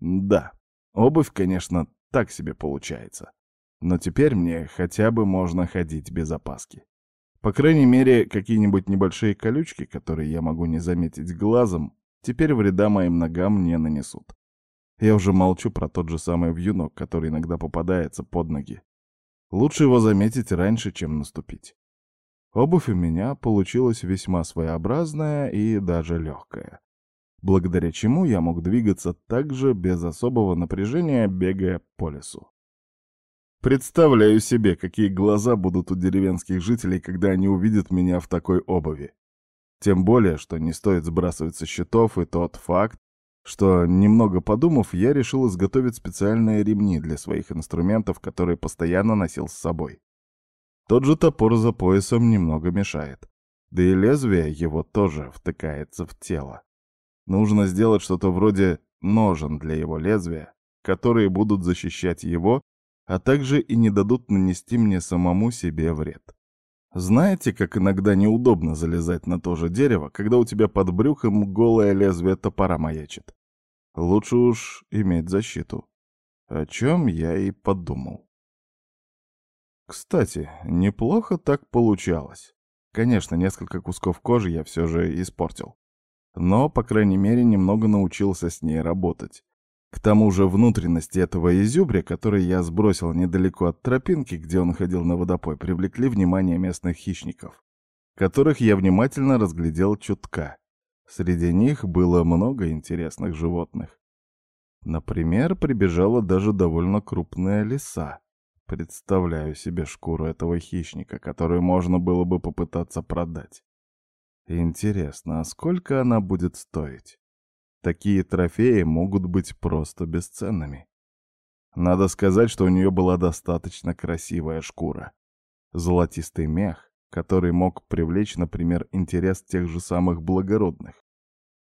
Да, обувь, конечно, так себе получается. Но теперь мне хотя бы можно ходить без опаски. По крайней мере, какие-нибудь небольшие колючки, которые я могу не заметить глазом, теперь вреда моим ногам не нанесут. Я уже молчу про тот же самый вьюнок, который иногда попадается под ноги. Лучше его заметить раньше, чем наступить. Обувь у меня получилась весьма своеобразная и даже легкая, благодаря чему я мог двигаться также без особого напряжения, бегая по лесу. Представляю себе, какие глаза будут у деревенских жителей, когда они увидят меня в такой обуви. Тем более, что не стоит сбрасывать со счетов и тот факт, что, немного подумав, я решил изготовить специальные ремни для своих инструментов, которые постоянно носил с собой. Тот же топор за поясом немного мешает. Да и лезвие его тоже втыкается в тело. Нужно сделать что-то вроде ножен для его лезвия, которые будут защищать его, а также и не дадут нанести мне самому себе вред. Знаете, как иногда неудобно залезать на то же дерево, когда у тебя под брюхом голое лезвие топора маячит? Лучше уж иметь защиту. О чем я и подумал. Кстати, неплохо так получалось. Конечно, несколько кусков кожи я все же испортил. Но, по крайней мере, немного научился с ней работать. К тому же внутренности этого изюбря, который я сбросил недалеко от тропинки, где он ходил на водопой, привлекли внимание местных хищников, которых я внимательно разглядел чутка. Среди них было много интересных животных. Например, прибежала даже довольно крупная лиса. Представляю себе шкуру этого хищника, которую можно было бы попытаться продать. Интересно, а сколько она будет стоить? Такие трофеи могут быть просто бесценными. Надо сказать, что у нее была достаточно красивая шкура. Золотистый мех, который мог привлечь, например, интерес тех же самых благородных.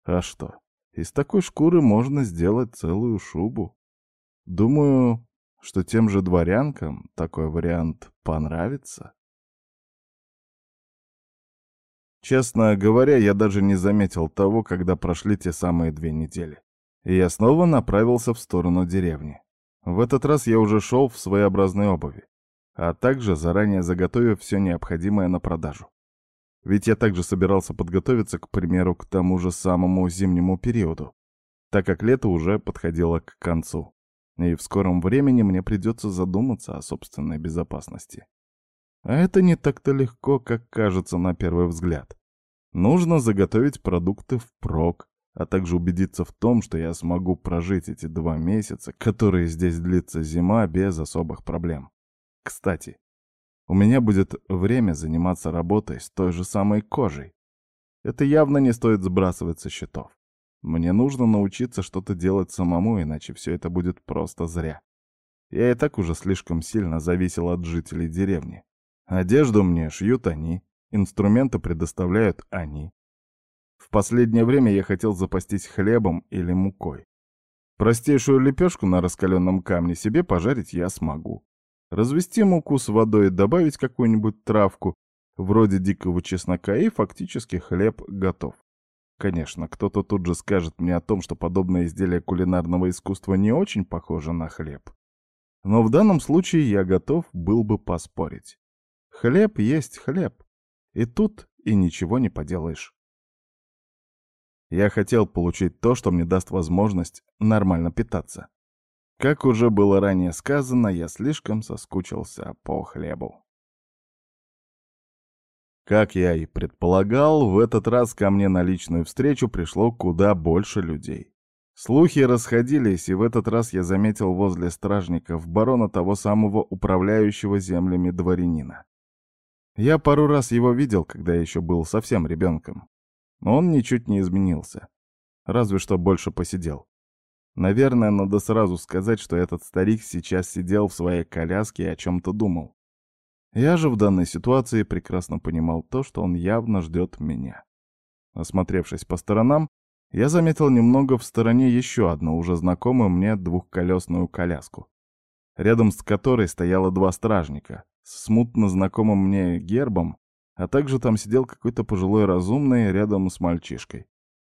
А что, из такой шкуры можно сделать целую шубу. Думаю, что тем же дворянкам такой вариант понравится. Честно говоря, я даже не заметил того, когда прошли те самые две недели. И я снова направился в сторону деревни. В этот раз я уже шел в своеобразной обуви, а также заранее заготовив все необходимое на продажу. Ведь я также собирался подготовиться, к примеру, к тому же самому зимнему периоду, так как лето уже подходило к концу, и в скором времени мне придется задуматься о собственной безопасности. А это не так-то легко, как кажется на первый взгляд. Нужно заготовить продукты впрок, а также убедиться в том, что я смогу прожить эти два месяца, которые здесь длится зима, без особых проблем. Кстати, у меня будет время заниматься работой с той же самой кожей. Это явно не стоит сбрасывать со счетов. Мне нужно научиться что-то делать самому, иначе все это будет просто зря. Я и так уже слишком сильно зависел от жителей деревни. Одежду мне шьют они, инструменты предоставляют они. В последнее время я хотел запастись хлебом или мукой. Простейшую лепешку на раскаленном камне себе пожарить я смогу. Развести муку с водой и добавить какую-нибудь травку, вроде дикого чеснока, и фактически хлеб готов. Конечно, кто-то тут же скажет мне о том, что подобное изделие кулинарного искусства не очень похоже на хлеб. Но в данном случае я готов был бы поспорить. Хлеб есть хлеб. И тут и ничего не поделаешь. Я хотел получить то, что мне даст возможность нормально питаться. Как уже было ранее сказано, я слишком соскучился по хлебу. Как я и предполагал, в этот раз ко мне на личную встречу пришло куда больше людей. Слухи расходились, и в этот раз я заметил возле стражников барона того самого управляющего землями дворянина. Я пару раз его видел, когда еще был совсем ребенком. Он ничуть не изменился. Разве что больше посидел. Наверное, надо сразу сказать, что этот старик сейчас сидел в своей коляске и о чем-то думал. Я же в данной ситуации прекрасно понимал то, что он явно ждет меня. Осмотревшись по сторонам, я заметил немного в стороне еще одну уже знакомую мне двухколесную коляску, рядом с которой стояло два стражника, с смутно знакомым мне гербом, а также там сидел какой-то пожилой разумный рядом с мальчишкой.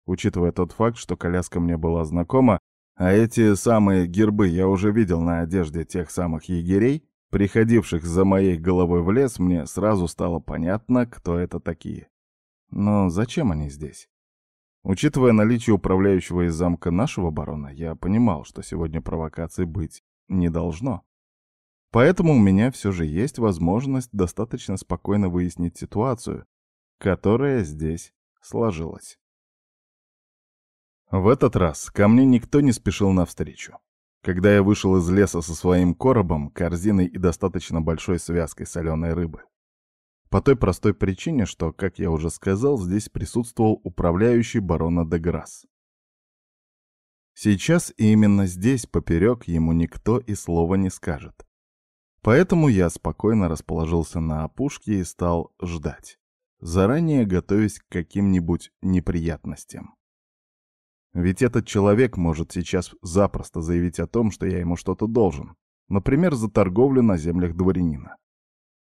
Учитывая тот факт, что коляска мне была знакома, А эти самые гербы я уже видел на одежде тех самых егерей, приходивших за моей головой в лес, мне сразу стало понятно, кто это такие. Но зачем они здесь? Учитывая наличие управляющего из замка нашего барона, я понимал, что сегодня провокаций быть не должно. Поэтому у меня все же есть возможность достаточно спокойно выяснить ситуацию, которая здесь сложилась. В этот раз ко мне никто не спешил навстречу. Когда я вышел из леса со своим коробом, корзиной и достаточно большой связкой соленой рыбы. По той простой причине, что, как я уже сказал, здесь присутствовал управляющий барона де. Сейчас и именно здесь, поперек, ему никто и слова не скажет. Поэтому я спокойно расположился на опушке и стал ждать, заранее готовясь к каким-нибудь неприятностям. Ведь этот человек может сейчас запросто заявить о том, что я ему что-то должен, например, за торговлю на землях дворянина.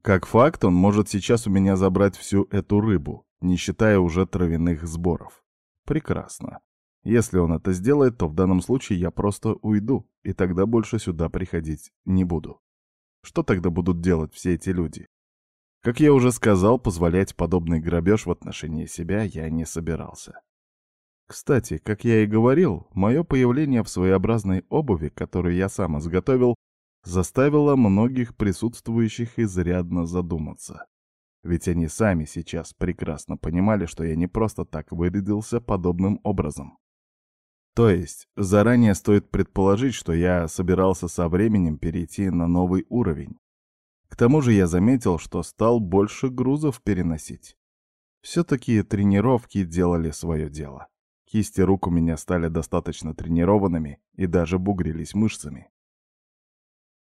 Как факт, он может сейчас у меня забрать всю эту рыбу, не считая уже травяных сборов. Прекрасно. Если он это сделает, то в данном случае я просто уйду, и тогда больше сюда приходить не буду. Что тогда будут делать все эти люди? Как я уже сказал, позволять подобный грабеж в отношении себя я не собирался. Кстати, как я и говорил, мое появление в своеобразной обуви, которую я сам изготовил, заставило многих присутствующих изрядно задуматься. Ведь они сами сейчас прекрасно понимали, что я не просто так вырядился подобным образом. То есть, заранее стоит предположить, что я собирался со временем перейти на новый уровень. К тому же я заметил, что стал больше грузов переносить. Все-таки тренировки делали свое дело. Кисти рук у меня стали достаточно тренированными и даже бугрились мышцами.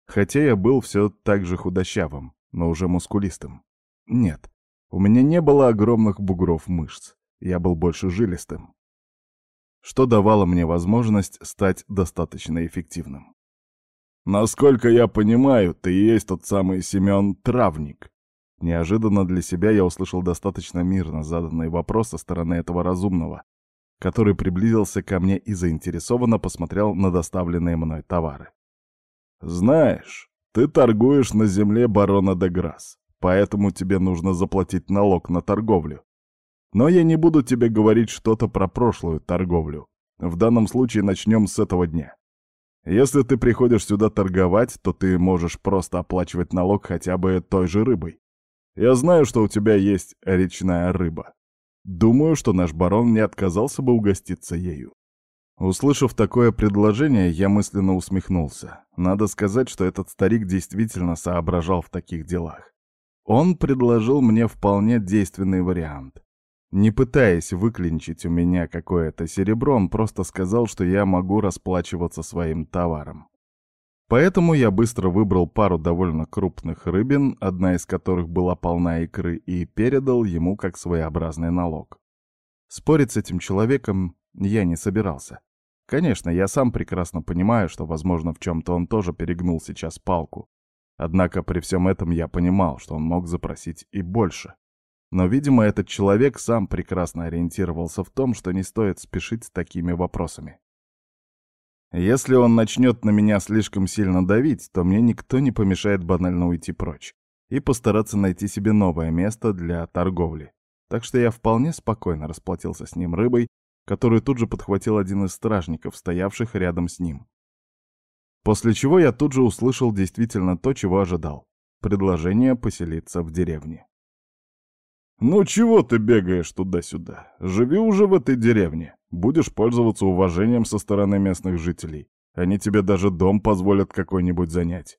Хотя я был все так же худощавым, но уже мускулистым. Нет, у меня не было огромных бугров мышц. Я был больше жилистым что давало мне возможность стать достаточно эффективным. «Насколько я понимаю, ты и есть тот самый Семен Травник». Неожиданно для себя я услышал достаточно мирно заданный вопрос со стороны этого разумного, который приблизился ко мне и заинтересованно посмотрел на доставленные мной товары. «Знаешь, ты торгуешь на земле барона де поэтому тебе нужно заплатить налог на торговлю. Но я не буду тебе говорить что-то про прошлую торговлю. В данном случае начнем с этого дня. Если ты приходишь сюда торговать, то ты можешь просто оплачивать налог хотя бы той же рыбой. Я знаю, что у тебя есть речная рыба. Думаю, что наш барон не отказался бы угоститься ею. Услышав такое предложение, я мысленно усмехнулся. Надо сказать, что этот старик действительно соображал в таких делах. Он предложил мне вполне действенный вариант. Не пытаясь выклинчить у меня какое-то серебро, он просто сказал, что я могу расплачиваться своим товаром. Поэтому я быстро выбрал пару довольно крупных рыбин, одна из которых была полна икры, и передал ему как своеобразный налог. Спорить с этим человеком я не собирался. Конечно, я сам прекрасно понимаю, что, возможно, в чем-то он тоже перегнул сейчас палку. Однако при всем этом я понимал, что он мог запросить и больше. Но, видимо, этот человек сам прекрасно ориентировался в том, что не стоит спешить с такими вопросами. Если он начнет на меня слишком сильно давить, то мне никто не помешает банально уйти прочь и постараться найти себе новое место для торговли. Так что я вполне спокойно расплатился с ним рыбой, которую тут же подхватил один из стражников, стоявших рядом с ним. После чего я тут же услышал действительно то, чего ожидал — предложение поселиться в деревне. «Ну чего ты бегаешь туда-сюда? Живи уже в этой деревне. Будешь пользоваться уважением со стороны местных жителей. Они тебе даже дом позволят какой-нибудь занять».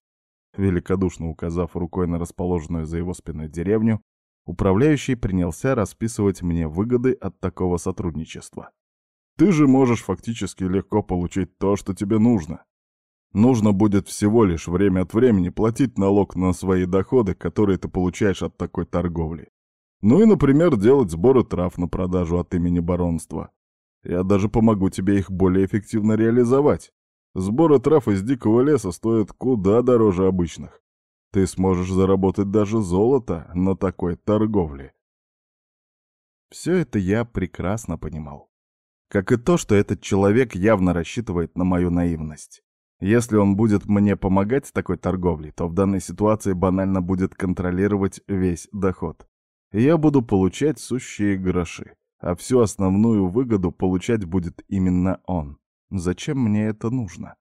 Великодушно указав рукой на расположенную за его спиной деревню, управляющий принялся расписывать мне выгоды от такого сотрудничества. «Ты же можешь фактически легко получить то, что тебе нужно. Нужно будет всего лишь время от времени платить налог на свои доходы, которые ты получаешь от такой торговли. Ну и, например, делать сборы трав на продажу от имени баронства. Я даже помогу тебе их более эффективно реализовать. Сборы трав из дикого леса стоят куда дороже обычных. Ты сможешь заработать даже золото на такой торговле. Все это я прекрасно понимал. Как и то, что этот человек явно рассчитывает на мою наивность. Если он будет мне помогать с такой торговлей, то в данной ситуации банально будет контролировать весь доход. Я буду получать сущие гроши, а всю основную выгоду получать будет именно он. Зачем мне это нужно?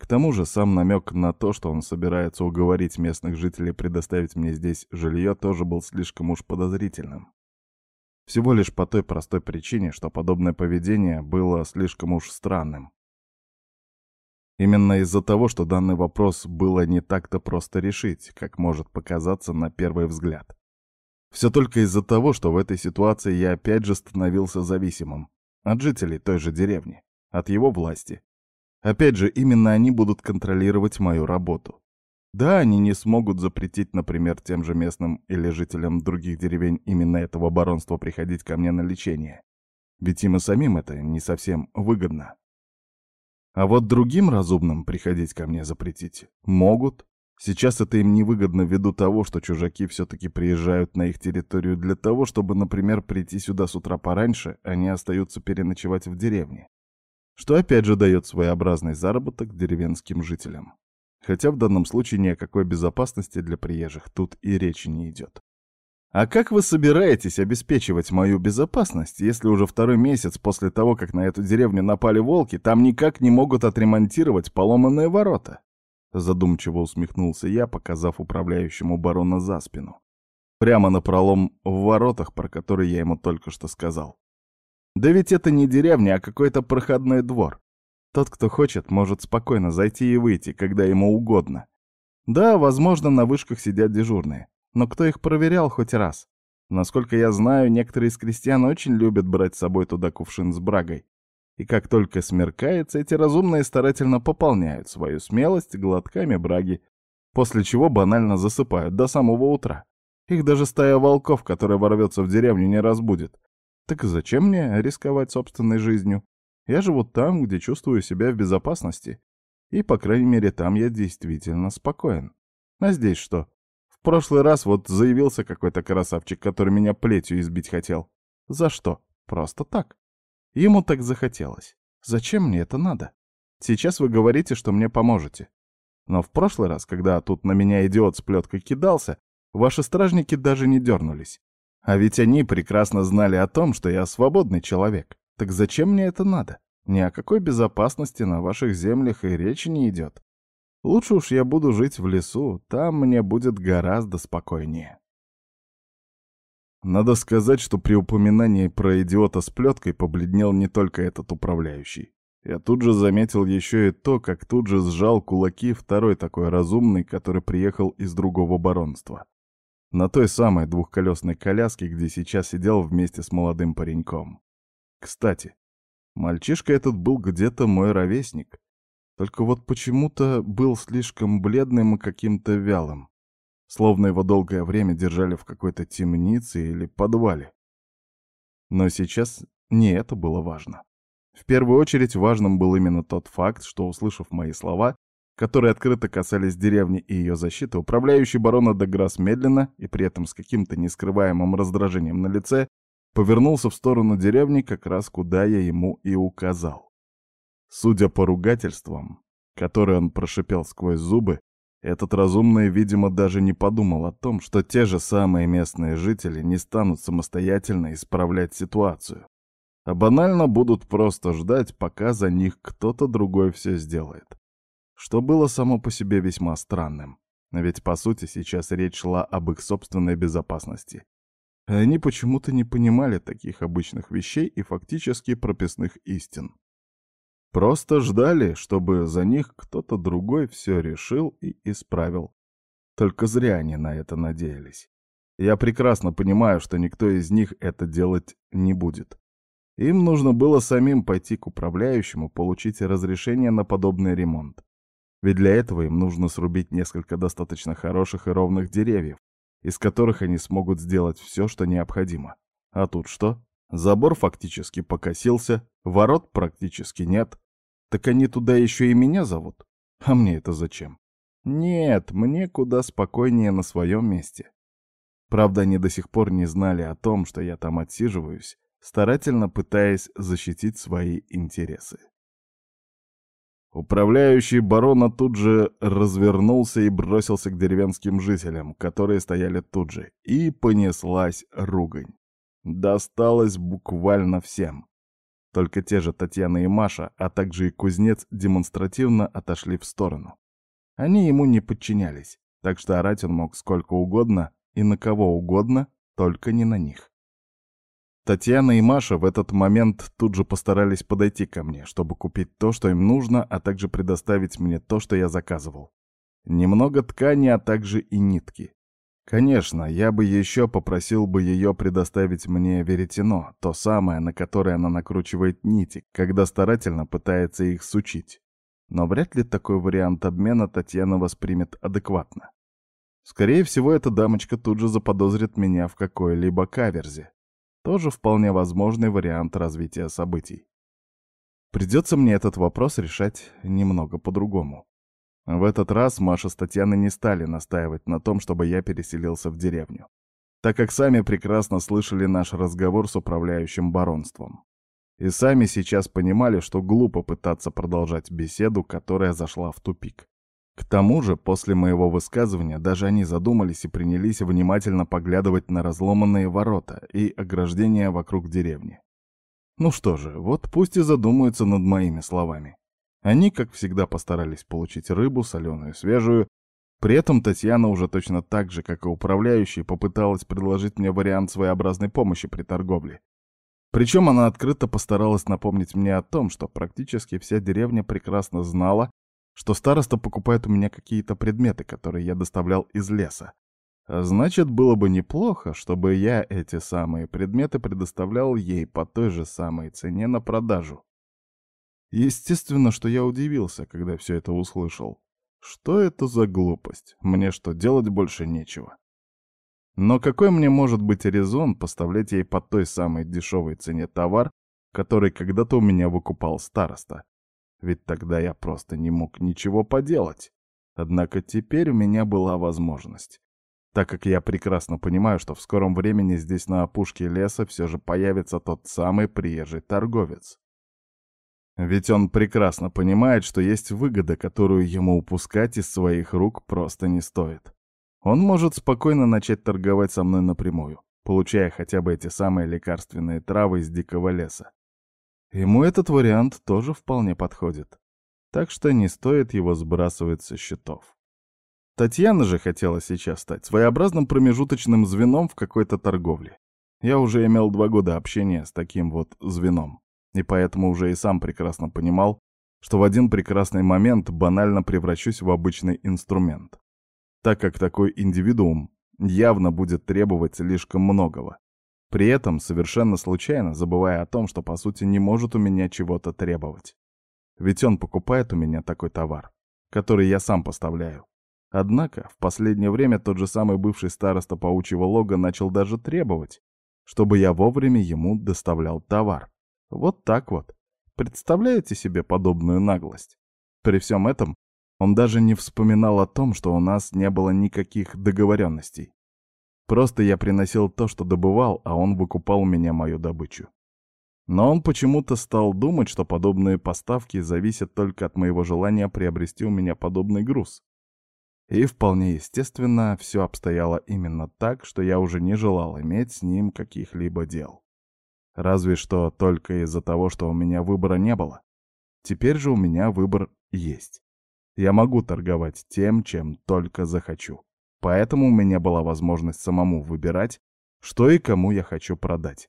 К тому же сам намек на то, что он собирается уговорить местных жителей предоставить мне здесь жилье, тоже был слишком уж подозрительным. Всего лишь по той простой причине, что подобное поведение было слишком уж странным. Именно из-за того, что данный вопрос было не так-то просто решить, как может показаться на первый взгляд. Все только из-за того, что в этой ситуации я опять же становился зависимым от жителей той же деревни, от его власти. Опять же, именно они будут контролировать мою работу. Да, они не смогут запретить, например, тем же местным или жителям других деревень именно этого баронства приходить ко мне на лечение. Ведь им и самим это не совсем выгодно. А вот другим разумным приходить ко мне запретить могут. Сейчас это им невыгодно ввиду того, что чужаки все-таки приезжают на их территорию для того, чтобы, например, прийти сюда с утра пораньше, они остаются переночевать в деревне. Что опять же дает своеобразный заработок деревенским жителям. Хотя в данном случае ни о какой безопасности для приезжих тут и речи не идет. А как вы собираетесь обеспечивать мою безопасность, если уже второй месяц после того, как на эту деревню напали волки, там никак не могут отремонтировать поломанные ворота? Задумчиво усмехнулся я, показав управляющему барона за спину. Прямо на пролом в воротах, про который я ему только что сказал. Да ведь это не деревня, а какой-то проходной двор. Тот, кто хочет, может спокойно зайти и выйти, когда ему угодно. Да, возможно, на вышках сидят дежурные. Но кто их проверял хоть раз? Насколько я знаю, некоторые из крестьян очень любят брать с собой туда кувшин с брагой. И как только смеркается, эти разумные старательно пополняют свою смелость глотками браги, после чего банально засыпают до самого утра. Их даже стая волков, которая ворвется в деревню, не разбудит. Так зачем мне рисковать собственной жизнью? Я живу там, где чувствую себя в безопасности. И, по крайней мере, там я действительно спокоен. А здесь что? В прошлый раз вот заявился какой-то красавчик, который меня плетью избить хотел. За что? Просто так. Ему так захотелось. Зачем мне это надо? Сейчас вы говорите, что мне поможете. Но в прошлый раз, когда тут на меня идиот с плеткой кидался, ваши стражники даже не дернулись. А ведь они прекрасно знали о том, что я свободный человек. Так зачем мне это надо? Ни о какой безопасности на ваших землях и речи не идет. Лучше уж я буду жить в лесу, там мне будет гораздо спокойнее. Надо сказать, что при упоминании про идиота с плеткой побледнел не только этот управляющий. Я тут же заметил еще и то, как тут же сжал кулаки второй такой разумный, который приехал из другого баронства. На той самой двухколесной коляске, где сейчас сидел вместе с молодым пареньком. Кстати, мальчишка этот был где-то мой ровесник. Только вот почему-то был слишком бледным и каким-то вялым. Словно его долгое время держали в какой-то темнице или подвале. Но сейчас не это было важно. В первую очередь важным был именно тот факт, что, услышав мои слова, которые открыто касались деревни и ее защиты, управляющий барона Деграсс медленно и при этом с каким-то нескрываемым раздражением на лице повернулся в сторону деревни, как раз куда я ему и указал. Судя по ругательствам, которые он прошипел сквозь зубы, этот разумный, видимо, даже не подумал о том, что те же самые местные жители не станут самостоятельно исправлять ситуацию, а банально будут просто ждать, пока за них кто-то другой все сделает. Что было само по себе весьма странным. Ведь, по сути, сейчас речь шла об их собственной безопасности. они почему-то не понимали таких обычных вещей и фактически прописных истин. Просто ждали, чтобы за них кто-то другой все решил и исправил. Только зря они на это надеялись. Я прекрасно понимаю, что никто из них это делать не будет. Им нужно было самим пойти к управляющему, получить разрешение на подобный ремонт. Ведь для этого им нужно срубить несколько достаточно хороших и ровных деревьев, из которых они смогут сделать все, что необходимо. А тут что? Забор фактически покосился, ворот практически нет. Так они туда еще и меня зовут? А мне это зачем? Нет, мне куда спокойнее на своем месте. Правда, они до сих пор не знали о том, что я там отсиживаюсь, старательно пытаясь защитить свои интересы. Управляющий барона тут же развернулся и бросился к деревенским жителям, которые стояли тут же, и понеслась ругань. Досталось буквально всем. Только те же Татьяна и Маша, а также и кузнец демонстративно отошли в сторону. Они ему не подчинялись, так что орать он мог сколько угодно и на кого угодно, только не на них. Татьяна и Маша в этот момент тут же постарались подойти ко мне, чтобы купить то, что им нужно, а также предоставить мне то, что я заказывал. Немного ткани, а также и нитки. Конечно, я бы еще попросил бы ее предоставить мне веретено, то самое, на которое она накручивает нити, когда старательно пытается их сучить. Но вряд ли такой вариант обмена Татьяна воспримет адекватно. Скорее всего, эта дамочка тут же заподозрит меня в какой-либо каверзе, тоже вполне возможный вариант развития событий. Придется мне этот вопрос решать немного по-другому. В этот раз Маша с Татьяной не стали настаивать на том, чтобы я переселился в деревню, так как сами прекрасно слышали наш разговор с управляющим баронством. И сами сейчас понимали, что глупо пытаться продолжать беседу, которая зашла в тупик. К тому же, после моего высказывания, даже они задумались и принялись внимательно поглядывать на разломанные ворота и ограждения вокруг деревни. Ну что же, вот пусть и задумаются над моими словами. Они, как всегда, постарались получить рыбу, соленую, свежую. При этом Татьяна уже точно так же, как и управляющий, попыталась предложить мне вариант своеобразной помощи при торговле. Причем она открыто постаралась напомнить мне о том, что практически вся деревня прекрасно знала, что староста покупает у меня какие-то предметы, которые я доставлял из леса. Значит, было бы неплохо, чтобы я эти самые предметы предоставлял ей по той же самой цене на продажу. Естественно, что я удивился, когда все это услышал. Что это за глупость? Мне что, делать больше нечего? Но какой мне может быть резон поставлять ей по той самой дешевой цене товар, который когда-то у меня выкупал староста? ведь тогда я просто не мог ничего поделать. Однако теперь у меня была возможность. Так как я прекрасно понимаю, что в скором времени здесь на опушке леса все же появится тот самый приезжий торговец. Ведь он прекрасно понимает, что есть выгода, которую ему упускать из своих рук просто не стоит. Он может спокойно начать торговать со мной напрямую, получая хотя бы эти самые лекарственные травы из дикого леса. Ему этот вариант тоже вполне подходит. Так что не стоит его сбрасывать со счетов. Татьяна же хотела сейчас стать своеобразным промежуточным звеном в какой-то торговле. Я уже имел два года общения с таким вот звеном, и поэтому уже и сам прекрасно понимал, что в один прекрасный момент банально превращусь в обычный инструмент, так как такой индивидуум явно будет требовать слишком многого, при этом совершенно случайно забывая о том, что по сути не может у меня чего-то требовать. Ведь он покупает у меня такой товар, который я сам поставляю. Однако в последнее время тот же самый бывший староста паучьего лога начал даже требовать, чтобы я вовремя ему доставлял товар. Вот так вот. Представляете себе подобную наглость? При всем этом он даже не вспоминал о том, что у нас не было никаких договоренностей. Просто я приносил то, что добывал, а он выкупал у меня мою добычу. Но он почему-то стал думать, что подобные поставки зависят только от моего желания приобрести у меня подобный груз. И вполне естественно, все обстояло именно так, что я уже не желал иметь с ним каких-либо дел. Разве что только из-за того, что у меня выбора не было. Теперь же у меня выбор есть. Я могу торговать тем, чем только захочу. Поэтому у меня была возможность самому выбирать, что и кому я хочу продать.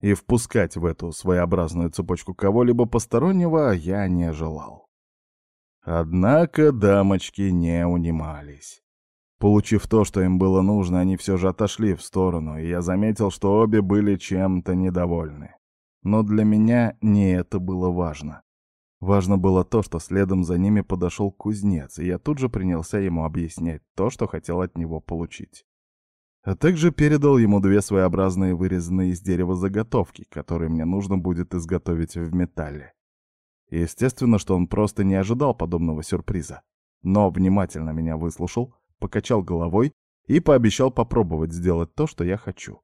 И впускать в эту своеобразную цепочку кого-либо постороннего я не желал. Однако дамочки не унимались. Получив то, что им было нужно, они все же отошли в сторону, и я заметил, что обе были чем-то недовольны. Но для меня не это было важно. Важно было то, что следом за ними подошел кузнец, и я тут же принялся ему объяснять то, что хотел от него получить. А также передал ему две своеобразные вырезанные из дерева заготовки, которые мне нужно будет изготовить в металле. Естественно, что он просто не ожидал подобного сюрприза, но внимательно меня выслушал, покачал головой и пообещал попробовать сделать то, что я хочу.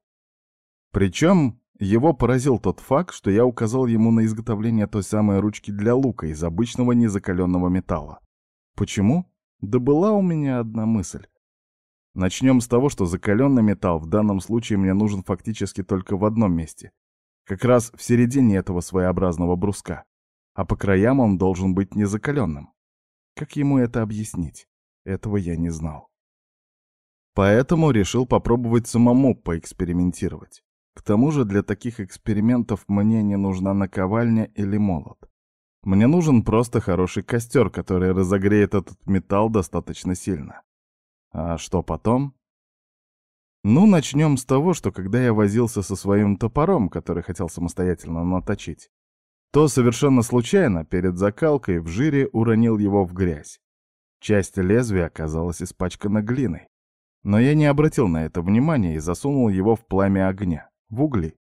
Причем его поразил тот факт, что я указал ему на изготовление той самой ручки для лука из обычного незакаленного металла. Почему? Да была у меня одна мысль. Начнем с того, что закаленный металл в данном случае мне нужен фактически только в одном месте. Как раз в середине этого своеобразного бруска. А по краям он должен быть незакаленным. Как ему это объяснить? Этого я не знал. Поэтому решил попробовать самому поэкспериментировать. К тому же для таких экспериментов мне не нужна наковальня или молот. Мне нужен просто хороший костер, который разогреет этот металл достаточно сильно. А что потом? Ну, начнем с того, что когда я возился со своим топором, который хотел самостоятельно наточить, то совершенно случайно перед закалкой в жире уронил его в грязь. Часть лезвия оказалась испачкана глиной. Но я не обратил на это внимания и засунул его в пламя огня, в угли.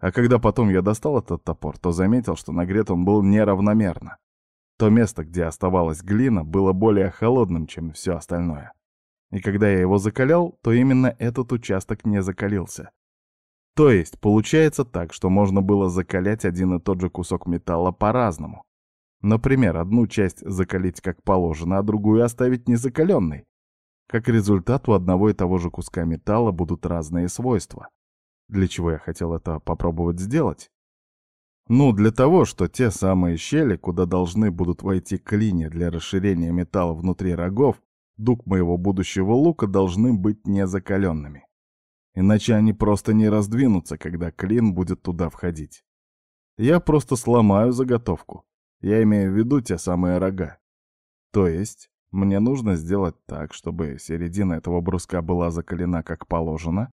А когда потом я достал этот топор, то заметил, что нагрет он был неравномерно. То место, где оставалась глина, было более холодным, чем все остальное. И когда я его закалял, то именно этот участок не закалился. То есть получается так, что можно было закалять один и тот же кусок металла по-разному. Например, одну часть закалить как положено, а другую оставить незакаленной. Как результат, у одного и того же куска металла будут разные свойства. Для чего я хотел это попробовать сделать? Ну, для того, что те самые щели, куда должны будут войти клинья для расширения металла внутри рогов, дуг моего будущего лука должны быть незакаленными. Иначе они просто не раздвинутся, когда клин будет туда входить. Я просто сломаю заготовку. Я имею в виду те самые рога. То есть мне нужно сделать так, чтобы середина этого бруска была закалена как положено,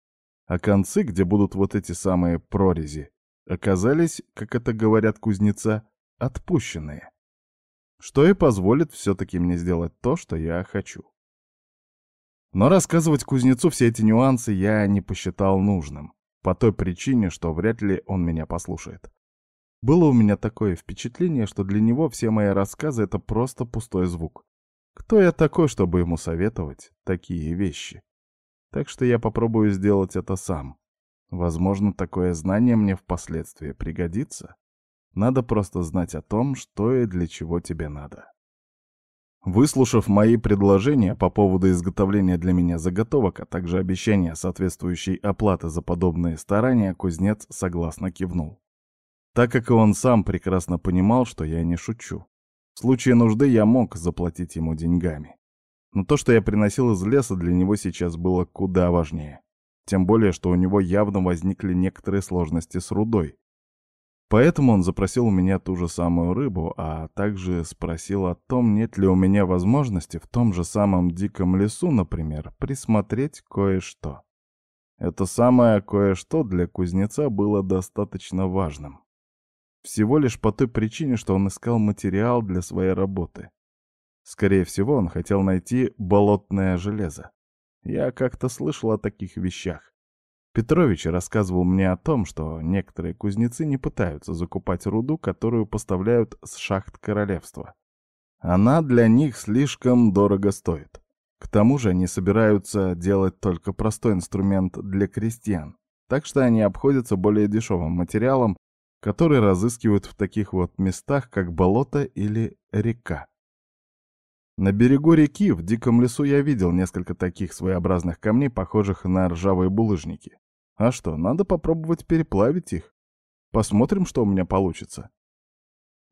а концы, где будут вот эти самые прорези, оказались, как это говорят кузнеца, отпущенные. Что и позволит все-таки мне сделать то, что я хочу. Но рассказывать кузнецу все эти нюансы я не посчитал нужным, по той причине, что вряд ли он меня послушает. Было у меня такое впечатление, что для него все мои рассказы — это просто пустой звук. Кто я такой, чтобы ему советовать такие вещи? Так что я попробую сделать это сам. Возможно, такое знание мне впоследствии пригодится. Надо просто знать о том, что и для чего тебе надо. Выслушав мои предложения по поводу изготовления для меня заготовок, а также обещания соответствующей оплаты за подобные старания, кузнец согласно кивнул. Так как и он сам прекрасно понимал, что я не шучу. В случае нужды я мог заплатить ему деньгами. Но то, что я приносил из леса, для него сейчас было куда важнее. Тем более, что у него явно возникли некоторые сложности с рудой. Поэтому он запросил у меня ту же самую рыбу, а также спросил о том, нет ли у меня возможности в том же самом диком лесу, например, присмотреть кое-что. Это самое кое-что для кузнеца было достаточно важным. Всего лишь по той причине, что он искал материал для своей работы. Скорее всего, он хотел найти болотное железо. Я как-то слышал о таких вещах. Петрович рассказывал мне о том, что некоторые кузнецы не пытаются закупать руду, которую поставляют с шахт королевства. Она для них слишком дорого стоит. К тому же они собираются делать только простой инструмент для крестьян, так что они обходятся более дешевым материалом, который разыскивают в таких вот местах, как болото или река. На берегу реки, в диком лесу, я видел несколько таких своеобразных камней, похожих на ржавые булыжники. А что, надо попробовать переплавить их. Посмотрим, что у меня получится.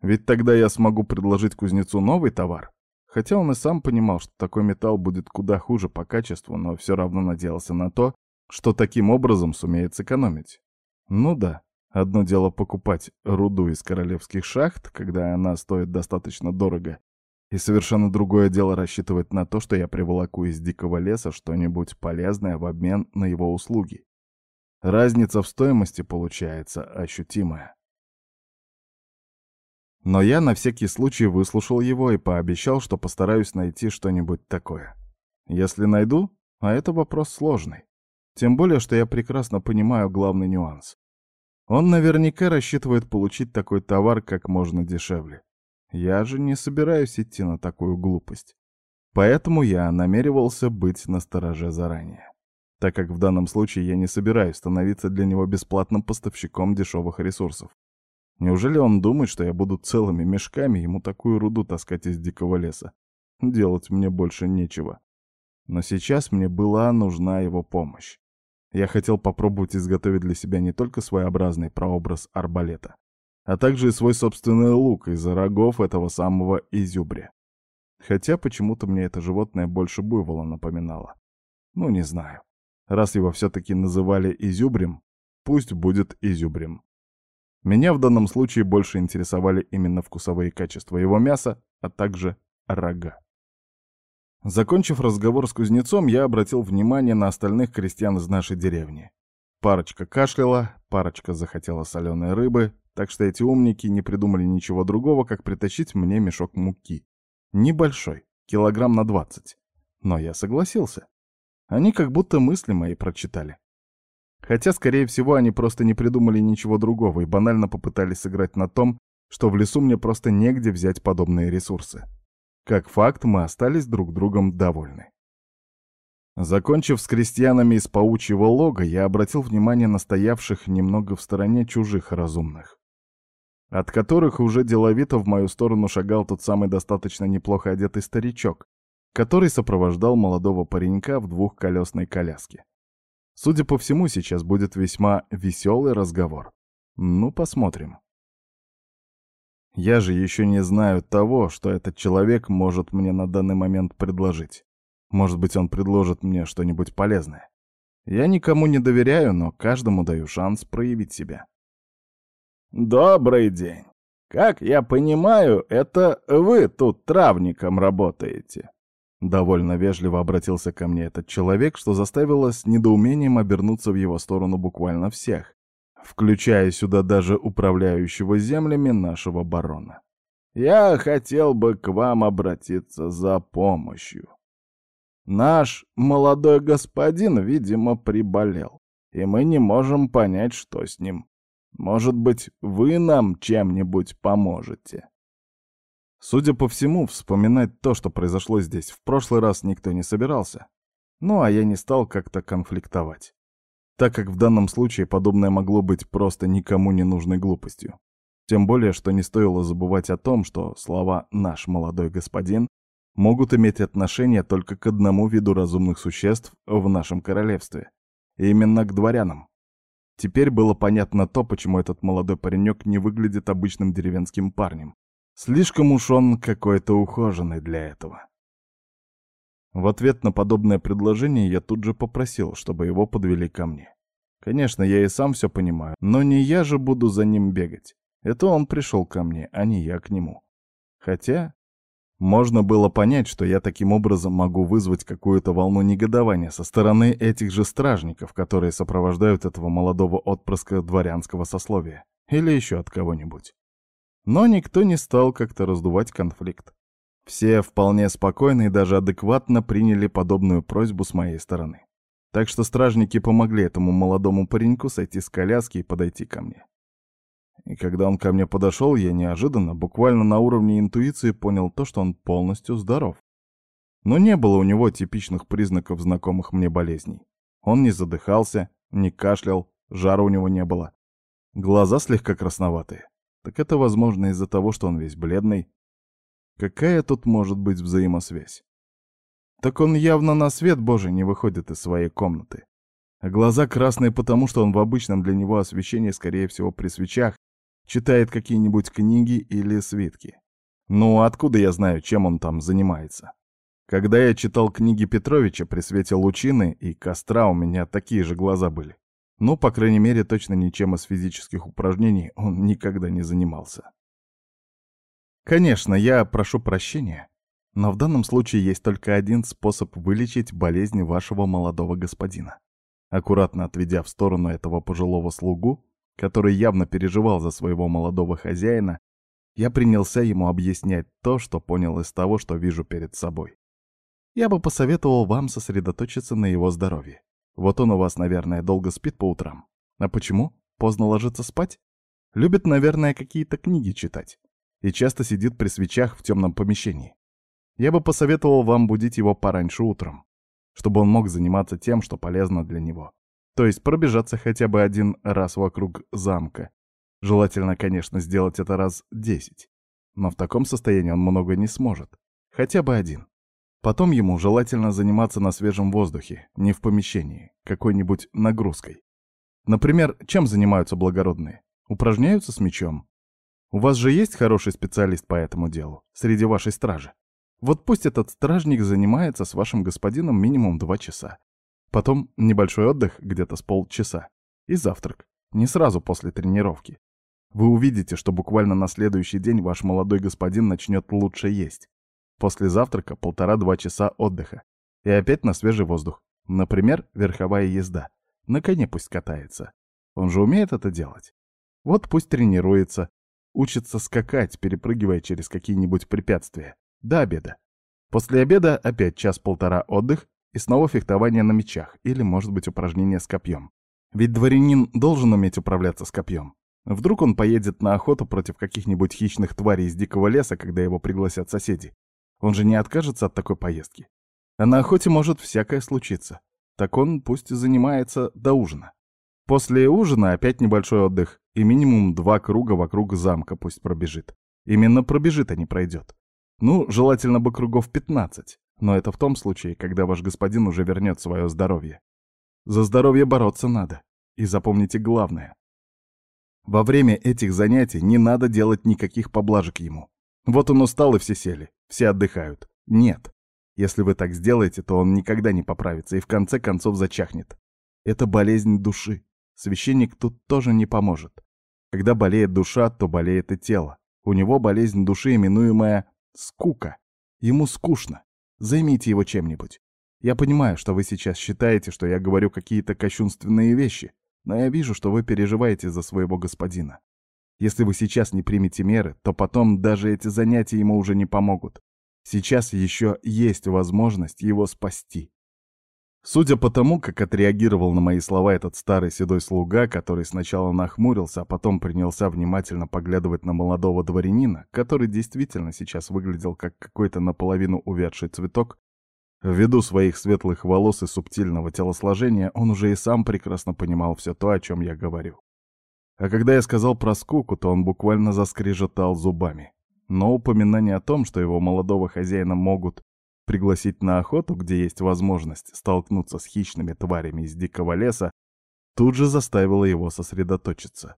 Ведь тогда я смогу предложить кузнецу новый товар. Хотя он и сам понимал, что такой металл будет куда хуже по качеству, но все равно надеялся на то, что таким образом сумеет сэкономить. Ну да, Одно дело покупать руду из королевских шахт, когда она стоит достаточно дорого, и совершенно другое дело рассчитывать на то, что я приволоку из дикого леса что-нибудь полезное в обмен на его услуги. Разница в стоимости получается ощутимая. Но я на всякий случай выслушал его и пообещал, что постараюсь найти что-нибудь такое. Если найду, а это вопрос сложный. Тем более, что я прекрасно понимаю главный нюанс. Он наверняка рассчитывает получить такой товар как можно дешевле. Я же не собираюсь идти на такую глупость. Поэтому я намеревался быть настороже заранее. так как в данном случае я не собираюсь становиться для него бесплатным поставщиком дешевых ресурсов. Неужели он думает, что я буду целыми мешками ему такую руду таскать из дикого леса? Делать мне больше нечего. Но сейчас мне была нужна его помощь. Я хотел попробовать изготовить для себя не только своеобразный прообраз арбалета, а также и свой собственный лук из рогов этого самого изюбря. Хотя почему-то мне это животное больше буйвола напоминало. Ну, не знаю. Раз его все-таки называли изюбрем, пусть будет изюбрем. Меня в данном случае больше интересовали именно вкусовые качества его мяса, а также рога. Закончив разговор с кузнецом, я обратил внимание на остальных крестьян из нашей деревни. Парочка кашляла, парочка захотела соленой рыбы, так что эти умники не придумали ничего другого, как притащить мне мешок муки. Небольшой, килограмм на двадцать. Но я согласился. Они как будто мысли мои прочитали. Хотя, скорее всего, они просто не придумали ничего другого и банально попытались сыграть на том, что в лесу мне просто негде взять подобные ресурсы. Как факт, мы остались друг другом довольны. Закончив с крестьянами из паучьего лога, я обратил внимание на стоявших немного в стороне чужих разумных, от которых уже деловито в мою сторону шагал тот самый достаточно неплохо одетый старичок, который сопровождал молодого паренька в двухколесной коляске. Судя по всему, сейчас будет весьма веселый разговор. Ну, посмотрим. Я же еще не знаю того, что этот человек может мне на данный момент предложить. Может быть, он предложит мне что-нибудь полезное. Я никому не доверяю, но каждому даю шанс проявить себя. «Добрый день. Как я понимаю, это вы тут травником работаете?» Довольно вежливо обратился ко мне этот человек, что заставило с недоумением обернуться в его сторону буквально всех включая сюда даже управляющего землями нашего барона. Я хотел бы к вам обратиться за помощью. Наш молодой господин, видимо, приболел, и мы не можем понять, что с ним. Может быть, вы нам чем-нибудь поможете?» Судя по всему, вспоминать то, что произошло здесь, в прошлый раз никто не собирался. Ну, а я не стал как-то конфликтовать так как в данном случае подобное могло быть просто никому не нужной глупостью. Тем более, что не стоило забывать о том, что слова «наш молодой господин» могут иметь отношение только к одному виду разумных существ в нашем королевстве. Именно к дворянам. Теперь было понятно то, почему этот молодой паренек не выглядит обычным деревенским парнем. Слишком уж он какой-то ухоженный для этого. В ответ на подобное предложение я тут же попросил, чтобы его подвели ко мне. Конечно, я и сам все понимаю, но не я же буду за ним бегать. Это он пришел ко мне, а не я к нему. Хотя, можно было понять, что я таким образом могу вызвать какую-то волну негодования со стороны этих же стражников, которые сопровождают этого молодого отпрыска дворянского сословия. Или еще от кого-нибудь. Но никто не стал как-то раздувать конфликт. Все вполне спокойно и даже адекватно приняли подобную просьбу с моей стороны. Так что стражники помогли этому молодому пареньку сойти с коляски и подойти ко мне. И когда он ко мне подошел, я неожиданно, буквально на уровне интуиции, понял то, что он полностью здоров. Но не было у него типичных признаков знакомых мне болезней. Он не задыхался, не кашлял, жара у него не было. Глаза слегка красноватые. Так это, возможно, из-за того, что он весь бледный, Какая тут может быть взаимосвязь? Так он явно на свет Божий не выходит из своей комнаты. А глаза красные потому, что он в обычном для него освещении, скорее всего, при свечах, читает какие-нибудь книги или свитки. Ну, откуда я знаю, чем он там занимается? Когда я читал книги Петровича при свете лучины и костра, у меня такие же глаза были. Ну, по крайней мере, точно ничем из физических упражнений он никогда не занимался. Конечно, я прошу прощения, но в данном случае есть только один способ вылечить болезнь вашего молодого господина. Аккуратно отведя в сторону этого пожилого слугу, который явно переживал за своего молодого хозяина, я принялся ему объяснять то, что понял из того, что вижу перед собой. Я бы посоветовал вам сосредоточиться на его здоровье. Вот он у вас, наверное, долго спит по утрам. А почему? Поздно ложится спать? Любит, наверное, какие-то книги читать и часто сидит при свечах в темном помещении. Я бы посоветовал вам будить его пораньше утром. чтобы он мог заниматься тем, что полезно для него. То есть пробежаться хотя бы один раз вокруг замка. Желательно, конечно, сделать это раз десять. Но в таком состоянии он много не сможет. Хотя бы один. Потом ему желательно заниматься на свежем воздухе, не в помещении, какой-нибудь нагрузкой. Например, чем занимаются благородные? Упражняются с мечом? У вас же есть хороший специалист по этому делу, среди вашей стражи? Вот пусть этот стражник занимается с вашим господином минимум два часа. Потом небольшой отдых где-то с полчаса. И завтрак. Не сразу после тренировки. Вы увидите, что буквально на следующий день ваш молодой господин начнет лучше есть. После завтрака полтора-два часа отдыха. И опять на свежий воздух. Например, верховая езда. На коне пусть катается. Он же умеет это делать. Вот пусть тренируется. Учится скакать, перепрыгивая через какие-нибудь препятствия. До обеда. После обеда опять час-полтора отдых и снова фехтование на мечах или, может быть, упражнение с копьем. Ведь дворянин должен уметь управляться с копьем. Вдруг он поедет на охоту против каких-нибудь хищных тварей из дикого леса, когда его пригласят соседи. Он же не откажется от такой поездки. А на охоте может всякое случиться. Так он пусть занимается до ужина. После ужина опять небольшой отдых и минимум два круга вокруг замка пусть пробежит. Именно пробежит, а не пройдет. Ну, желательно бы кругов 15, но это в том случае, когда ваш господин уже вернет свое здоровье. За здоровье бороться надо. И запомните главное. Во время этих занятий не надо делать никаких поблажек ему. Вот он устал и все сели. Все отдыхают. Нет. Если вы так сделаете, то он никогда не поправится и в конце концов зачахнет. Это болезнь души. Священник тут тоже не поможет. Когда болеет душа, то болеет и тело. У него болезнь души, именуемая скука. Ему скучно. Займите его чем-нибудь. Я понимаю, что вы сейчас считаете, что я говорю какие-то кощунственные вещи, но я вижу, что вы переживаете за своего господина. Если вы сейчас не примете меры, то потом даже эти занятия ему уже не помогут. Сейчас еще есть возможность его спасти. Судя по тому, как отреагировал на мои слова этот старый седой слуга, который сначала нахмурился, а потом принялся внимательно поглядывать на молодого дворянина, который действительно сейчас выглядел как какой-то наполовину увядший цветок, ввиду своих светлых волос и субтильного телосложения, он уже и сам прекрасно понимал все то, о чем я говорю. А когда я сказал про скуку, то он буквально заскрежетал зубами. Но упоминание о том, что его молодого хозяина могут пригласить на охоту, где есть возможность столкнуться с хищными тварями из дикого леса, тут же заставило его сосредоточиться.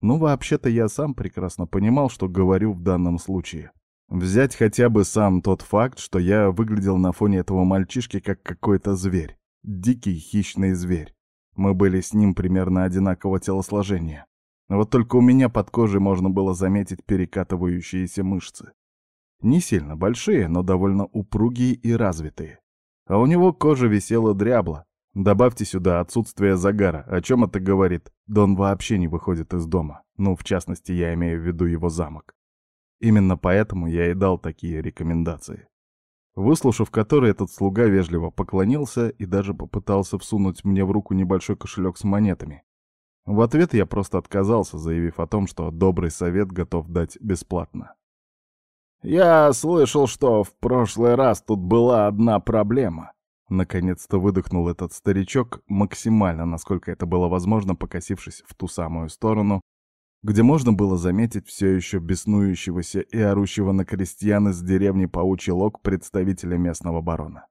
Ну, вообще-то я сам прекрасно понимал, что говорю в данном случае. Взять хотя бы сам тот факт, что я выглядел на фоне этого мальчишки как какой-то зверь. Дикий хищный зверь. Мы были с ним примерно одинакового телосложения. Вот только у меня под кожей можно было заметить перекатывающиеся мышцы. Не сильно большие, но довольно упругие и развитые. А у него кожа висела дрябла. Добавьте сюда отсутствие загара. О чем это говорит? Да он вообще не выходит из дома. Ну, в частности, я имею в виду его замок. Именно поэтому я и дал такие рекомендации выслушав который этот слуга вежливо поклонился и даже попытался всунуть мне в руку небольшой кошелек с монетами. В ответ я просто отказался, заявив о том, что добрый совет готов дать бесплатно. «Я слышал, что в прошлый раз тут была одна проблема», Наконец-то выдохнул этот старичок, максимально, насколько это было возможно, покосившись в ту самую сторону, где можно было заметить все еще беснующегося и орущего на крестьян из деревни Паучий Лог представителя местного барона.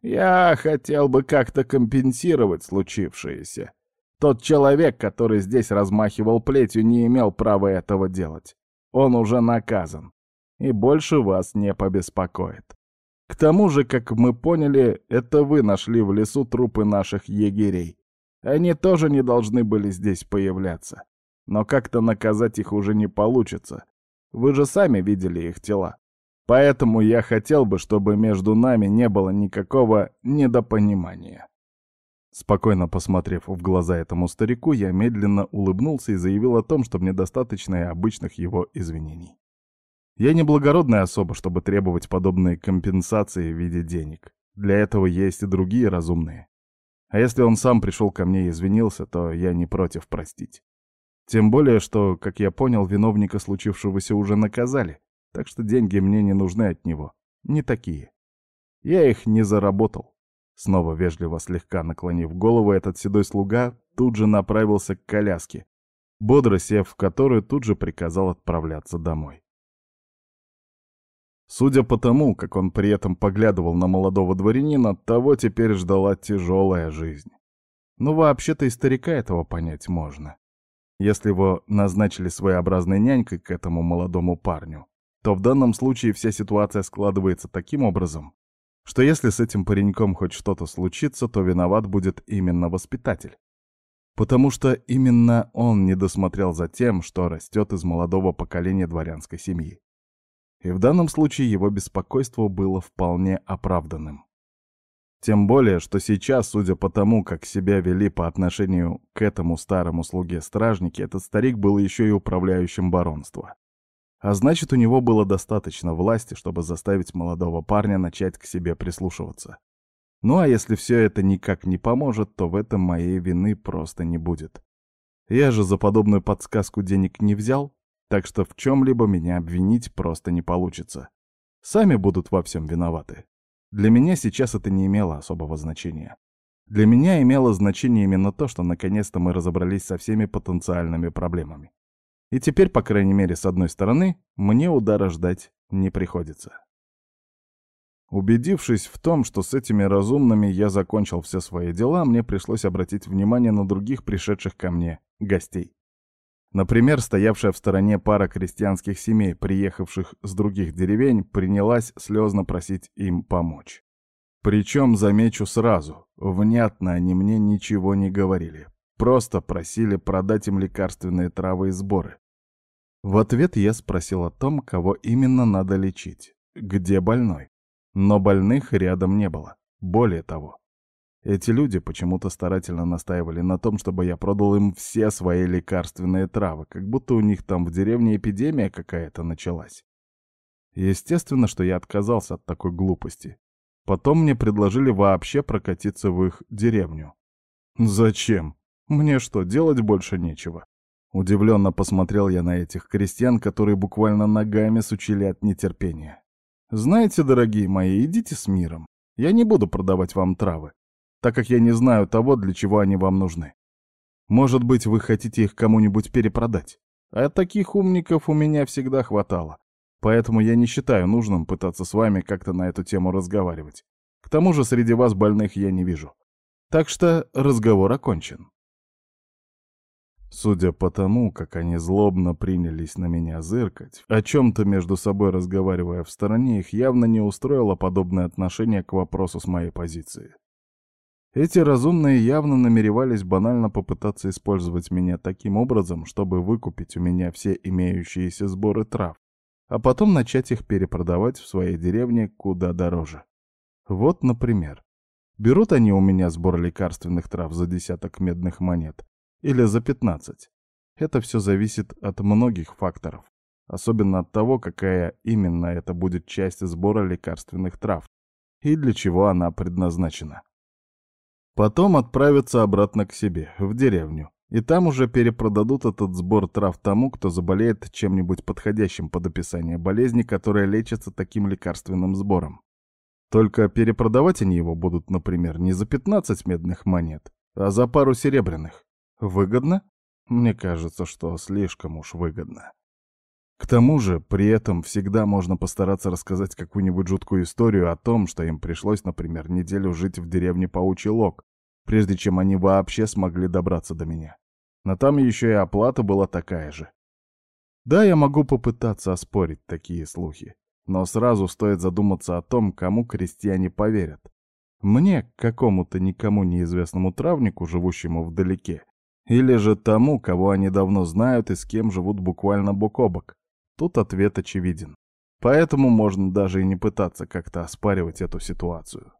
«Я хотел бы как-то компенсировать случившееся. Тот человек, который здесь размахивал плетью, не имел права этого делать. Он уже наказан и больше вас не побеспокоит. К тому же, как мы поняли, это вы нашли в лесу трупы наших егерей. Они тоже не должны были здесь появляться но как-то наказать их уже не получится. Вы же сами видели их тела. Поэтому я хотел бы, чтобы между нами не было никакого недопонимания. Спокойно посмотрев в глаза этому старику, я медленно улыбнулся и заявил о том, что мне достаточно и обычных его извинений. Я не благородная особа, чтобы требовать подобные компенсации в виде денег. Для этого есть и другие разумные. А если он сам пришел ко мне и извинился, то я не против простить. Тем более, что, как я понял, виновника случившегося уже наказали, так что деньги мне не нужны от него. Не такие. Я их не заработал. Снова вежливо слегка наклонив голову, этот седой слуга тут же направился к коляске, бодро сев в которую тут же приказал отправляться домой. Судя по тому, как он при этом поглядывал на молодого дворянина, того теперь ждала тяжелая жизнь. Ну, вообще-то и старика этого понять можно. Если его назначили своеобразной нянькой к этому молодому парню, то в данном случае вся ситуация складывается таким образом, что если с этим пареньком хоть что-то случится, то виноват будет именно воспитатель. Потому что именно он не досмотрел за тем, что растет из молодого поколения дворянской семьи. И в данном случае его беспокойство было вполне оправданным. Тем более, что сейчас, судя по тому, как себя вели по отношению к этому старому слуге стражники, этот старик был еще и управляющим баронства. А значит, у него было достаточно власти, чтобы заставить молодого парня начать к себе прислушиваться. Ну а если все это никак не поможет, то в этом моей вины просто не будет. Я же за подобную подсказку денег не взял, так что в чем-либо меня обвинить просто не получится. Сами будут во всем виноваты. Для меня сейчас это не имело особого значения. Для меня имело значение именно то, что наконец-то мы разобрались со всеми потенциальными проблемами. И теперь, по крайней мере, с одной стороны, мне удара ждать не приходится. Убедившись в том, что с этими разумными я закончил все свои дела, мне пришлось обратить внимание на других пришедших ко мне гостей. Например, стоявшая в стороне пара крестьянских семей, приехавших с других деревень, принялась слезно просить им помочь. Причем, замечу сразу, внятно они мне ничего не говорили, просто просили продать им лекарственные травы и сборы. В ответ я спросил о том, кого именно надо лечить, где больной. Но больных рядом не было. Более того, эти люди почему-то старательно настаивали на том, чтобы я продал им все свои лекарственные травы, как будто у них там в деревне эпидемия какая-то началась. Естественно, что я отказался от такой глупости. Потом мне предложили вообще прокатиться в их деревню. Зачем? Мне что, делать больше нечего? Удивленно посмотрел я на этих крестьян, которые буквально ногами сучили от нетерпения. «Знаете, дорогие мои, идите с миром. Я не буду продавать вам травы, так как я не знаю того, для чего они вам нужны. Может быть, вы хотите их кому-нибудь перепродать? А таких умников у меня всегда хватало. Поэтому я не считаю нужным пытаться с вами как-то на эту тему разговаривать. К тому же среди вас больных я не вижу. Так что разговор окончен. Судя по тому, как они злобно принялись на меня зыркать, о чем-то между собой разговаривая в стороне, их явно не устроило подобное отношение к вопросу с моей позиции. Эти разумные явно намеревались банально попытаться использовать меня таким образом, чтобы выкупить у меня все имеющиеся сборы трав, а потом начать их перепродавать в своей деревне куда дороже. Вот, например, берут они у меня сбор лекарственных трав за десяток медных монет, или за 15. Это все зависит от многих факторов, особенно от того, какая именно это будет часть сбора лекарственных трав и для чего она предназначена. Потом отправятся обратно к себе, в деревню, и там уже перепродадут этот сбор трав тому, кто заболеет чем-нибудь подходящим под описание болезни, которая лечится таким лекарственным сбором. Только перепродавать они его будут, например, не за 15 медных монет, а за пару серебряных. Выгодно? Мне кажется, что слишком уж выгодно. К тому же, при этом всегда можно постараться рассказать какую-нибудь жуткую историю о том, что им пришлось, например, неделю жить в деревне Паучий Лог, прежде чем они вообще смогли добраться до меня. Но там еще и оплата была такая же. Да, я могу попытаться оспорить такие слухи, но сразу стоит задуматься о том, кому крестьяне поверят. Мне, какому-то никому неизвестному травнику, живущему вдалеке, или же тому, кого они давно знают и с кем живут буквально бок о бок? Тут ответ очевиден. Поэтому можно даже и не пытаться как-то оспаривать эту ситуацию.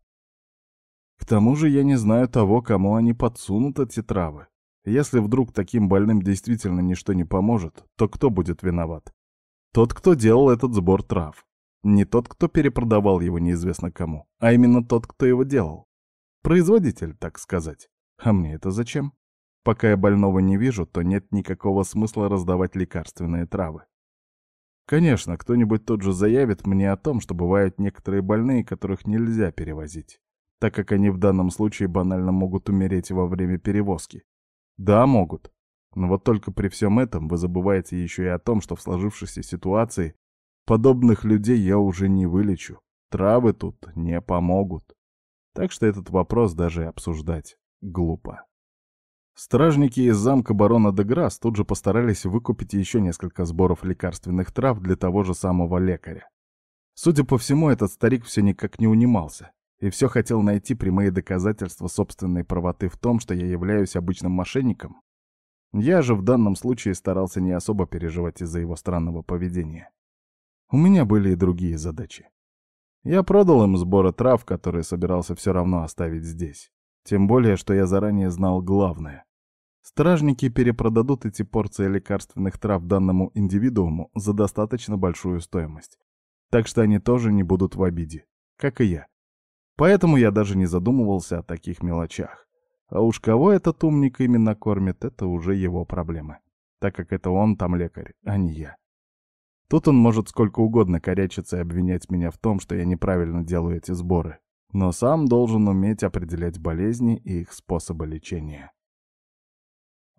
К тому же я не знаю того, кому они подсунут эти травы. Если вдруг таким больным действительно ничто не поможет, то кто будет виноват? Тот, кто делал этот сбор трав. Не тот, кто перепродавал его неизвестно кому, а именно тот, кто его делал. Производитель, так сказать. А мне это зачем? Пока я больного не вижу, то нет никакого смысла раздавать лекарственные травы. Конечно, кто-нибудь тут же заявит мне о том, что бывают некоторые больные, которых нельзя перевозить. так как они в данном случае банально могут умереть во время перевозки. Да, могут. Но вот только при всем этом вы забываете еще и о том, что в сложившейся ситуации подобных людей я уже не вылечу. Травы тут не помогут. Так что этот вопрос даже обсуждать глупо. Стражники из замка барона де Грасс тут же постарались выкупить еще несколько сборов лекарственных трав для того же самого лекаря. Судя по всему, этот старик все никак не унимался и все хотел найти прямые доказательства собственной правоты в том, что я являюсь обычным мошенником. Я же в данном случае старался не особо переживать из-за его странного поведения. У меня были и другие задачи. Я продал им сборы трав, которые собирался все равно оставить здесь. Тем более, что я заранее знал главное. Стражники перепродадут эти порции лекарственных трав данному индивидууму за достаточно большую стоимость. Так что они тоже не будут в обиде, как и я. Поэтому я даже не задумывался о таких мелочах. А уж кого этот умник именно кормит, это уже его проблемы. Так как это он там лекарь, а не я. Тут он может сколько угодно корячиться и обвинять меня в том, что я неправильно делаю эти сборы. Но сам должен уметь определять болезни и их способы лечения.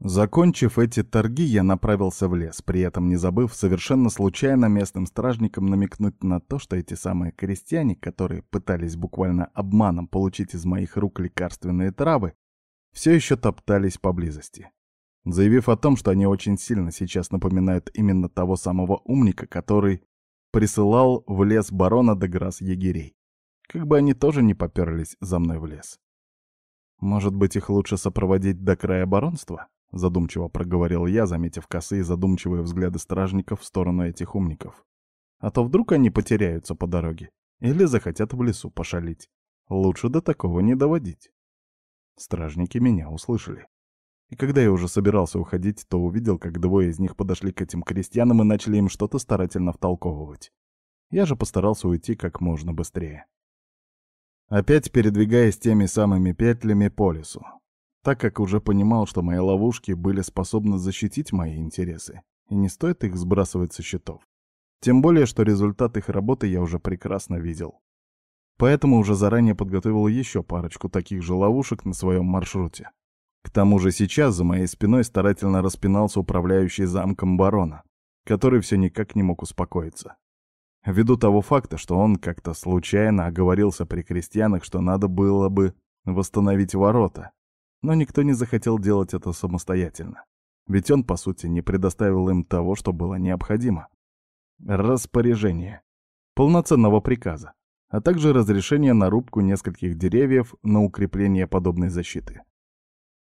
Закончив эти торги, я направился в лес, при этом не забыв совершенно случайно местным стражникам намекнуть на то, что эти самые крестьяне, которые пытались буквально обманом получить из моих рук лекарственные травы, все еще топтались поблизости. Заявив о том, что они очень сильно сейчас напоминают именно того самого умника, который присылал в лес барона Деграс егерей. Как бы они тоже не поперлись за мной в лес. Может быть, их лучше сопроводить до края баронства? — задумчиво проговорил я, заметив косые задумчивые взгляды стражников в сторону этих умников. «А то вдруг они потеряются по дороге или захотят в лесу пошалить. Лучше до такого не доводить». Стражники меня услышали. И когда я уже собирался уходить, то увидел, как двое из них подошли к этим крестьянам и начали им что-то старательно втолковывать. Я же постарался уйти как можно быстрее. Опять передвигаясь теми самыми петлями по лесу, так как уже понимал, что мои ловушки были способны защитить мои интересы, и не стоит их сбрасывать со счетов. Тем более, что результат их работы я уже прекрасно видел. Поэтому уже заранее подготовил еще парочку таких же ловушек на своем маршруте. К тому же сейчас за моей спиной старательно распинался управляющий замком барона, который все никак не мог успокоиться. Ввиду того факта, что он как-то случайно оговорился при крестьянах, что надо было бы восстановить ворота, но никто не захотел делать это самостоятельно. Ведь он, по сути, не предоставил им того, что было необходимо. Распоряжение. Полноценного приказа. А также разрешение на рубку нескольких деревьев на укрепление подобной защиты.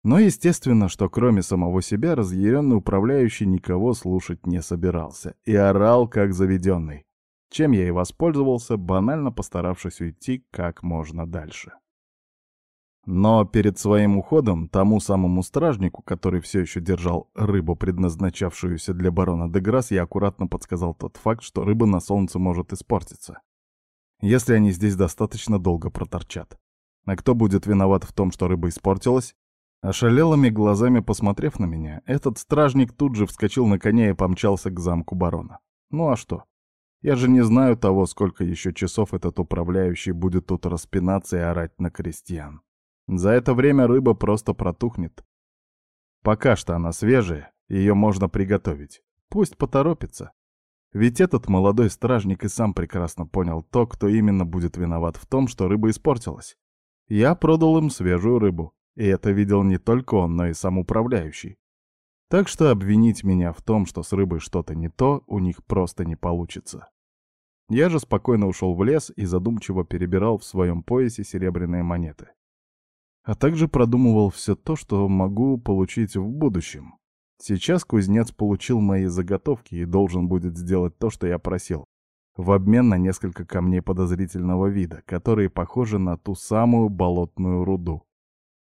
Но естественно, что кроме самого себя разъяренный управляющий никого слушать не собирался и орал как заведенный, чем я и воспользовался, банально постаравшись уйти как можно дальше. Но перед своим уходом тому самому стражнику, который все еще держал рыбу, предназначавшуюся для барона Деграсс, я аккуратно подсказал тот факт, что рыба на солнце может испортиться, если они здесь достаточно долго проторчат. А кто будет виноват в том, что рыба испортилась? Ошалелыми глазами посмотрев на меня, этот стражник тут же вскочил на коня и помчался к замку барона. Ну а что? Я же не знаю того, сколько еще часов этот управляющий будет тут распинаться и орать на крестьян. За это время рыба просто протухнет. Пока что она свежая, ее можно приготовить. Пусть поторопится. Ведь этот молодой стражник и сам прекрасно понял то, кто именно будет виноват в том, что рыба испортилась. Я продал им свежую рыбу, и это видел не только он, но и сам управляющий. Так что обвинить меня в том, что с рыбой что-то не то, у них просто не получится. Я же спокойно ушел в лес и задумчиво перебирал в своем поясе серебряные монеты а также продумывал все то, что могу получить в будущем. Сейчас кузнец получил мои заготовки и должен будет сделать то, что я просил, в обмен на несколько камней подозрительного вида, которые похожи на ту самую болотную руду.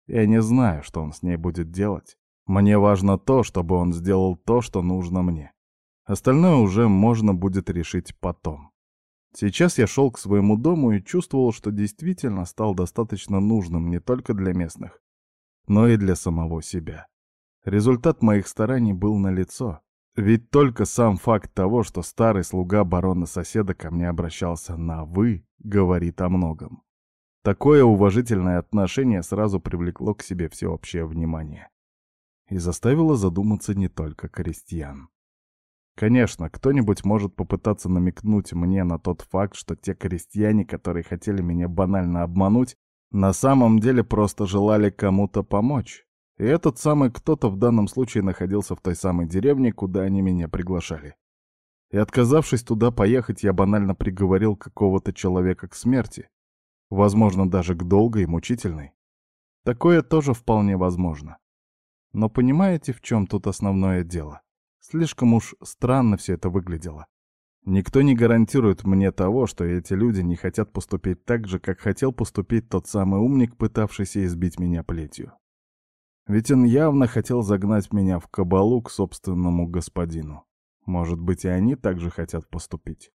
Я не знаю, что он с ней будет делать. Мне важно то, чтобы он сделал то, что нужно мне. Остальное уже можно будет решить потом. Сейчас я шел к своему дому и чувствовал, что действительно стал достаточно нужным не только для местных, но и для самого себя. Результат моих стараний был налицо. Ведь только сам факт того, что старый слуга барона-соседа ко мне обращался на «вы», говорит о многом. Такое уважительное отношение сразу привлекло к себе всеобщее внимание и заставило задуматься не только крестьян. Конечно, кто-нибудь может попытаться намекнуть мне на тот факт, что те крестьяне, которые хотели меня банально обмануть, на самом деле просто желали кому-то помочь. И этот самый кто-то в данном случае находился в той самой деревне, куда они меня приглашали. И отказавшись туда поехать, я банально приговорил какого-то человека к смерти. Возможно, даже к долгой и мучительной. Такое тоже вполне возможно. Но понимаете, в чем тут основное дело? Слишком уж странно все это выглядело. Никто не гарантирует мне того, что эти люди не хотят поступить так же, как хотел поступить тот самый умник, пытавшийся избить меня плетью. Ведь он явно хотел загнать меня в кабалу к собственному господину. Может быть, и они также хотят поступить.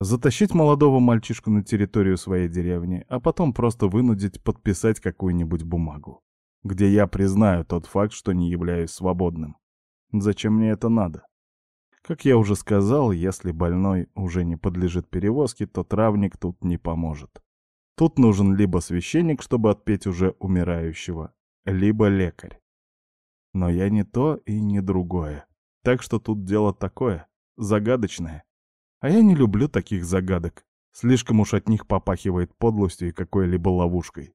Затащить молодого мальчишку на территорию своей деревни, а потом просто вынудить подписать какую-нибудь бумагу, где я признаю тот факт, что не являюсь свободным. Зачем мне это надо? Как я уже сказал, если больной уже не подлежит перевозке, то травник тут не поможет. Тут нужен либо священник, чтобы отпеть уже умирающего, либо лекарь. Но я не то и не другое. Так что тут дело такое, загадочное. А я не люблю таких загадок. Слишком уж от них попахивает подлостью и какой-либо ловушкой.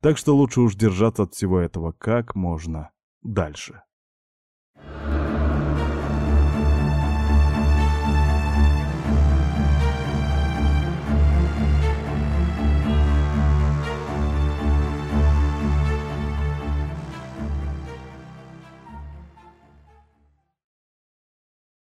Так что лучше уж держаться от всего этого как можно дальше.